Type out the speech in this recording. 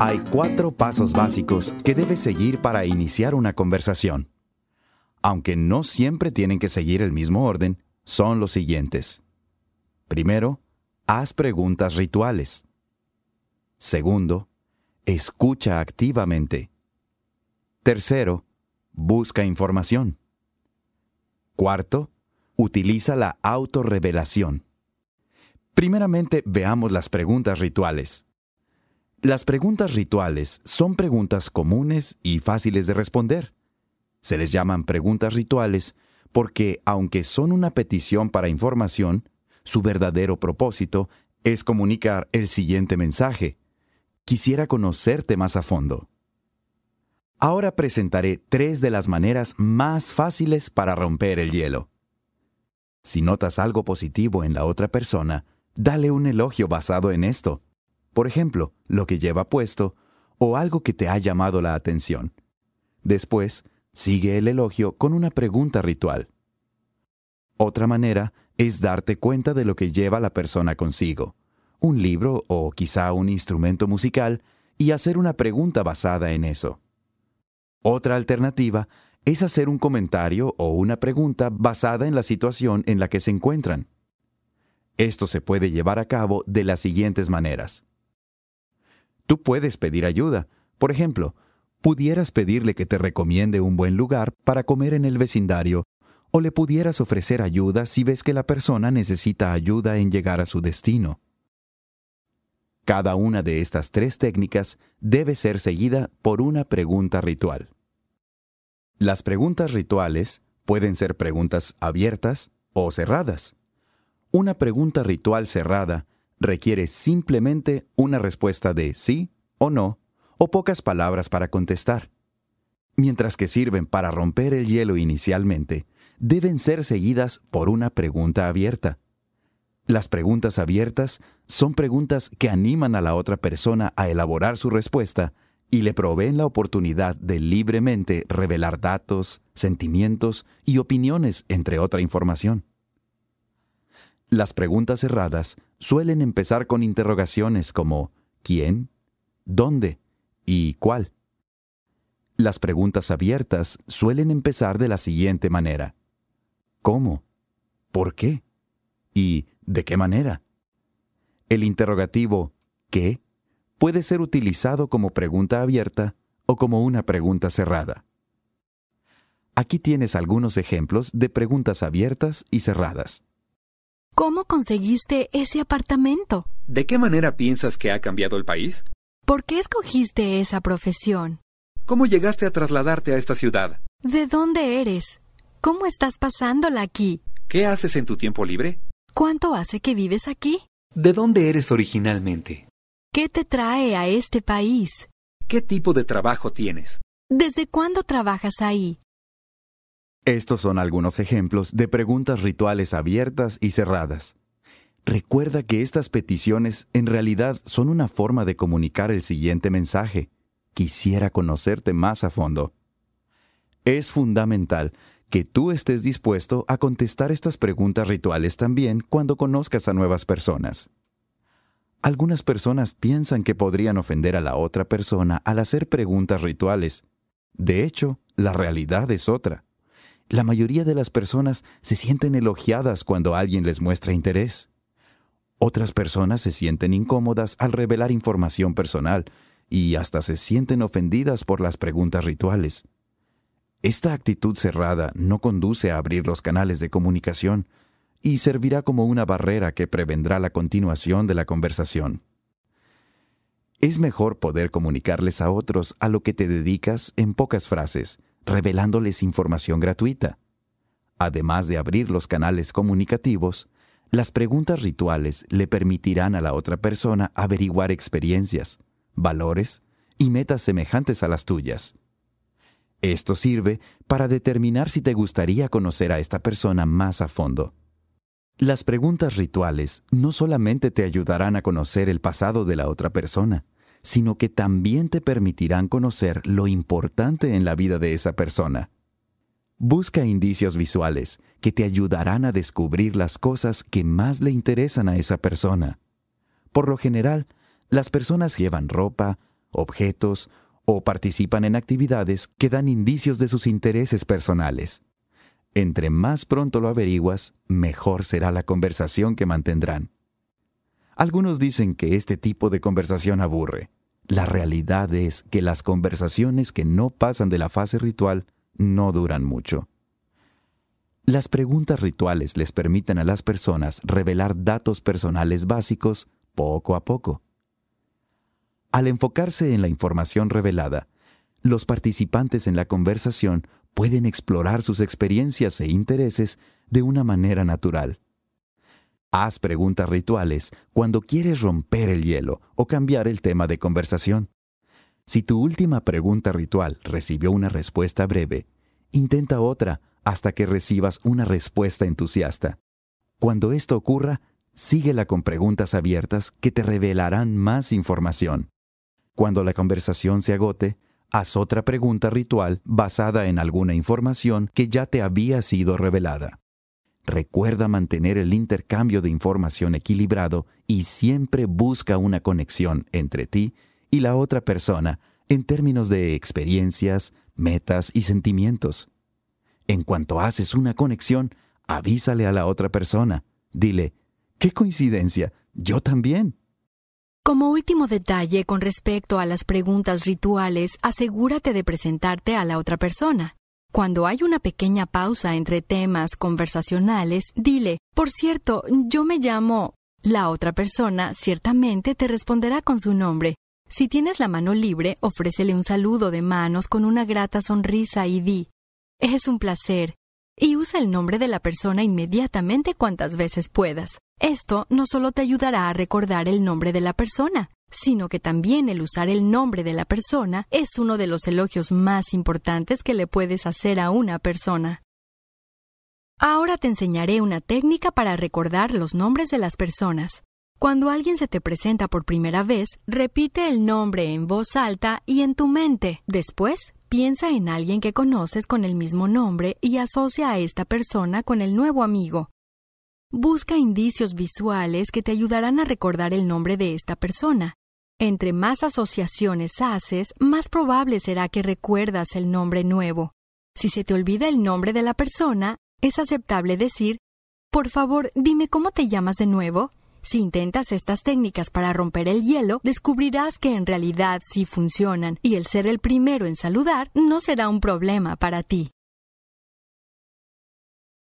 Hay cuatro pasos básicos que debes seguir para iniciar una conversación. Aunque no siempre tienen que seguir el mismo orden, son los siguientes. Primero, haz preguntas rituales. Segundo, escucha activamente. Tercero, busca información. Cuarto, utiliza la autorrevelación. Primeramente, veamos las preguntas rituales. Las preguntas rituales son preguntas comunes y fáciles de responder. Se les llaman preguntas rituales porque, aunque son una petición para información, su verdadero propósito es comunicar el siguiente mensaje. Quisiera conocerte más a fondo. Ahora presentaré tres de las maneras más fáciles para romper el hielo. Si notas algo positivo en la otra persona, dale un elogio basado en esto. Por ejemplo, lo que lleva puesto o algo que te ha llamado la atención. Después, sigue el elogio con una pregunta ritual. Otra manera es darte cuenta de lo que lleva la persona consigo, un libro o quizá un instrumento musical, y hacer una pregunta basada en eso. Otra alternativa es hacer un comentario o una pregunta basada en la situación en la que se encuentran. Esto se puede llevar a cabo de las siguientes maneras. Tú puedes pedir ayuda. Por ejemplo, pudieras pedirle que te recomiende un buen lugar para comer en el vecindario o le pudieras ofrecer ayuda si ves que la persona necesita ayuda en llegar a su destino. Cada una de estas tres técnicas debe ser seguida por una pregunta ritual. Las preguntas rituales pueden ser preguntas abiertas o cerradas. Una pregunta ritual cerrada requiere simplemente una respuesta de sí o no o pocas palabras para contestar. Mientras que sirven para romper el hielo inicialmente, deben ser seguidas por una pregunta abierta. Las preguntas abiertas son preguntas que animan a la otra persona a elaborar su respuesta y le proveen la oportunidad de libremente revelar datos, sentimientos y opiniones, entre otra información. Las preguntas cerradas suelen empezar con interrogaciones como ¿quién? ¿dónde? y ¿cuál? Las preguntas abiertas suelen empezar de la siguiente manera. ¿Cómo? ¿Por qué? ¿Y de qué manera? El interrogativo ¿qué? puede ser utilizado como pregunta abierta o como una pregunta cerrada. Aquí tienes algunos ejemplos de preguntas abiertas y cerradas. ¿Cómo conseguiste ese apartamento? ¿De qué manera piensas que ha cambiado el país? ¿Por qué escogiste esa profesión? ¿Cómo llegaste a trasladarte a esta ciudad? ¿De dónde eres? ¿Cómo estás pasándola aquí? ¿Qué haces en tu tiempo libre? ¿Cuánto hace que vives aquí? ¿De dónde eres originalmente? ¿Qué te trae a este país? ¿Qué tipo de trabajo tienes? ¿Desde cuándo trabajas ahí? Estos son algunos ejemplos de preguntas rituales abiertas y cerradas. Recuerda que estas peticiones en realidad son una forma de comunicar el siguiente mensaje. Quisiera conocerte más a fondo. Es fundamental que tú estés dispuesto a contestar estas preguntas rituales también cuando conozcas a nuevas personas. Algunas personas piensan que podrían ofender a la otra persona al hacer preguntas rituales. De hecho, la realidad es otra. La mayoría de las personas se sienten elogiadas cuando alguien les muestra interés. Otras personas se sienten incómodas al revelar información personal y hasta se sienten ofendidas por las preguntas rituales. Esta actitud cerrada no conduce a abrir los canales de comunicación y servirá como una barrera que prevendrá la continuación de la conversación. Es mejor poder comunicarles a otros a lo que te dedicas en pocas frases, revelándoles información gratuita. Además de abrir los canales comunicativos, las preguntas rituales le permitirán a la otra persona averiguar experiencias, valores y metas semejantes a las tuyas. Esto sirve para determinar si te gustaría conocer a esta persona más a fondo. Las preguntas rituales no solamente te ayudarán a conocer el pasado de la otra persona, sino que también te permitirán conocer lo importante en la vida de esa persona. Busca indicios visuales que te ayudarán a descubrir las cosas que más le interesan a esa persona. Por lo general, las personas llevan ropa, objetos o participan en actividades que dan indicios de sus intereses personales. Entre más pronto lo averiguas, mejor será la conversación que mantendrán. Algunos dicen que este tipo de conversación aburre. La realidad es que las conversaciones que no pasan de la fase ritual no duran mucho. Las preguntas rituales les permiten a las personas revelar datos personales básicos poco a poco. Al enfocarse en la información revelada, los participantes en la conversación pueden explorar sus experiencias e intereses de una manera natural. Haz preguntas rituales cuando quieres romper el hielo o cambiar el tema de conversación. Si tu última pregunta ritual recibió una respuesta breve, intenta otra hasta que recibas una respuesta entusiasta. Cuando esto ocurra, síguela con preguntas abiertas que te revelarán más información. Cuando la conversación se agote, haz otra pregunta ritual basada en alguna información que ya te había sido revelada. Recuerda mantener el intercambio de información equilibrado y siempre busca una conexión entre ti y la otra persona en términos de experiencias, metas y sentimientos. En cuanto haces una conexión, avísale a la otra persona. Dile, ¡qué coincidencia! Yo también. Como último detalle con respecto a las preguntas rituales, asegúrate de presentarte a la otra persona. Cuando hay una pequeña pausa entre temas conversacionales, dile, por cierto, yo me llamo... La otra persona ciertamente te responderá con su nombre. Si tienes la mano libre, ofrécele un saludo de manos con una grata sonrisa y di, es un placer, y usa el nombre de la persona inmediatamente cuantas veces puedas. Esto no solo te ayudará a recordar el nombre de la persona, sino que también el usar el nombre de la persona es uno de los elogios más importantes que le puedes hacer a una persona. Ahora te enseñaré una técnica para recordar los nombres de las personas. Cuando alguien se te presenta por primera vez, repite el nombre en voz alta y en tu mente. Después, piensa en alguien que conoces con el mismo nombre y asocia a esta persona con el nuevo amigo. Busca indicios visuales que te ayudarán a recordar el nombre de esta persona. Entre más asociaciones haces, más probable será que recuerdas el nombre nuevo. Si se te olvida el nombre de la persona, es aceptable decir, por favor, dime cómo te llamas de nuevo. Si intentas estas técnicas para romper el hielo, descubrirás que en realidad sí funcionan y el ser el primero en saludar no será un problema para ti.